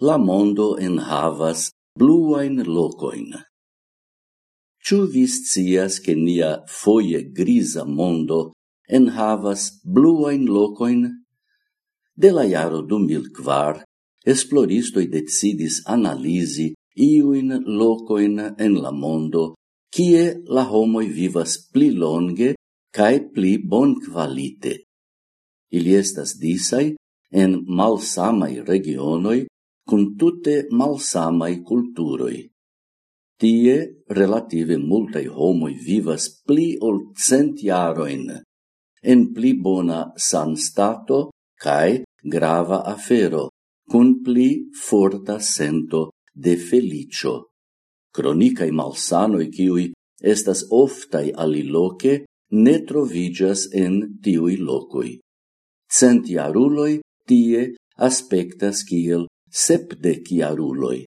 la mondo en havas bluain locoin. Ciu vis cias che nia foie grisa mondo en havas bluain locoin? De la iaro 2004, esploristoi decidis analisi iuin locoin en la mondo kie la homoi vivas pli longe cae pli bon qualite. Ili estas disai en malsamai regionoi cun tutte malsamai culturoi. Tie relative multai homoi vivas pli ol centiaroin, en pli bona san stato cae grava afero, cun pli forta sento de felicio. Cronicae malsanoi ciui estas oftai aliloce ne trovigas en tiui locoi. Centiaruloi tie aspectas kiel sepdec iaruloi.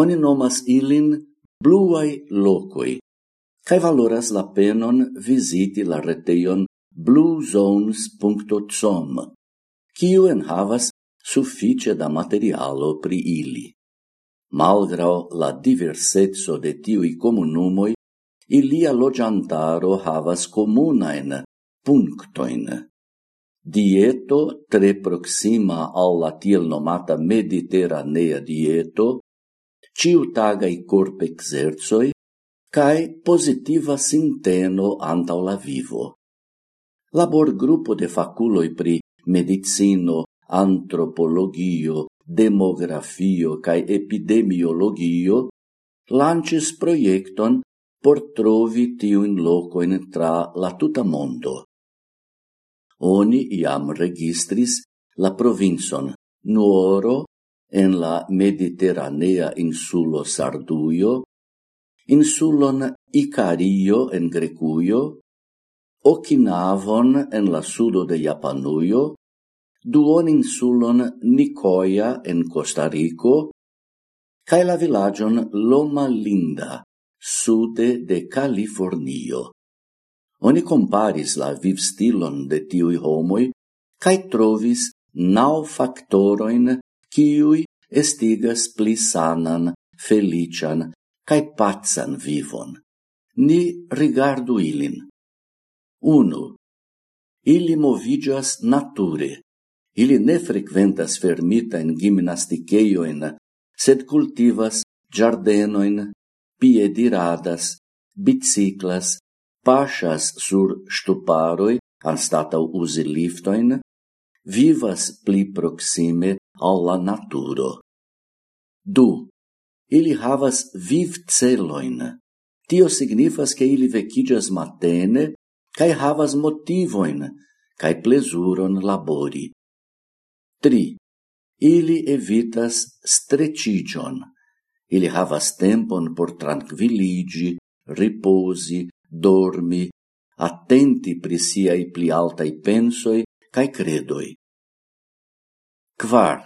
Oni nomas ilin bluai locoi, cae valoras la penon visiti la reteion bluezones.com, kiu enhavas suffice da materialo pri ili. Malgrau la diversetso de tiui comunumoi, ilia logiantaro havas comunaen punctoin. Dieto tre proxima alla tiel nomata mediterranea dieto, ciutagai corp exerzoi, cae positiva sinteno antau la vivo. Labor gruppo de faculoi pri medicino, antropologio, demografio cae epidemiologio lancis proiecton por trovi loco locoin tra la tuta mondo oni iam registris la provinson Nuoro en la mediterranea insulo Sarduio, insulon Icario en Grecuio, Okinavon en la sudo de Japanuio, duon insulon Nicoia en Costarico, cae la villagion Loma Linda, sude de Californio oni comparis la viv stilon de tiui homoi cae trovis nau factoroin ciui estigas pli sanan, felician cae pazan vivon. Ni rigardu ilin. 1. Ili movigas nature. Ili ne frequentas fermita in gimnasticeioin, sed cultivas giardenoin, piediradas, biciclas, pasas sur stuparoi anstatau usi liftoin, vivas pli proxime alla naturo. Du, ili havas viv celoin. Tio signifas che ili vecigas matene cae havas motivoin cae plesuron labori. Tri, ili evitas strecigion. Ili havas tempon por tranquilligi, riposi, dormi, attenti pri siai pli altai pensoi cae credoi. Quar,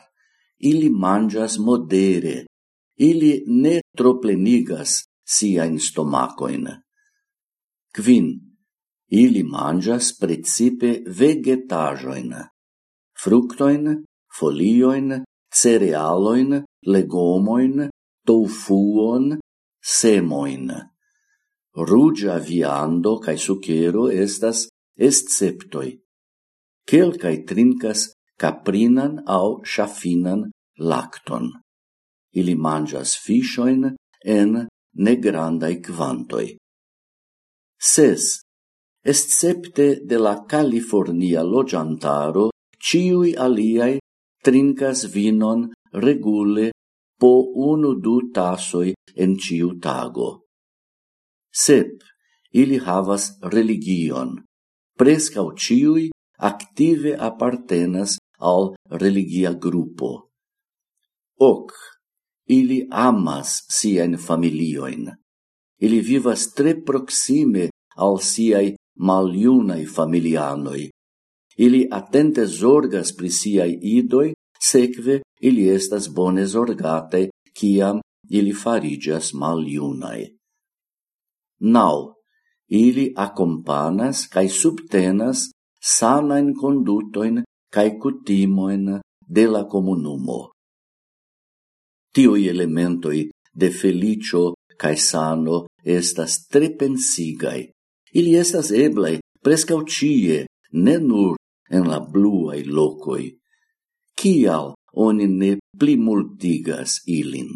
ili mangias modere, ili ne troplenigas siain stomacoin. Quin, ili mangias principe vegetajoin, fructoin, folioin, cerealoin, legomoin, tofuon, semoin rugia viando cae sucero estas esceptoi. Quelcae trincas caprinan au shafinan lacton. Ili mangias fishoin en negrandai quantoi. Ses, escepte de la California logiantaro, ciui aliai trincas vinon regule po unu du tasoi en ciu tago. Sep, ili havas religion. Prescau ciui active appartenas al religia gruppo. Oc, ili amas sian familioin. Ili vivas tre proxime al siai maliunai familianoi. Ili attente zorgas pri siai idoi, secve ili estas bone zorgate, ciam ili farigias maliunai. Nau, ili accompanas cae subtenas sanain condutoin cae cutimoin de la comunumo. Tioi elementoi de felicio cae sano estas tre pensigai. Ili estas eblai prescau cie, ne nur en la bluai locoi. Cial oni ne plimultigas ilin?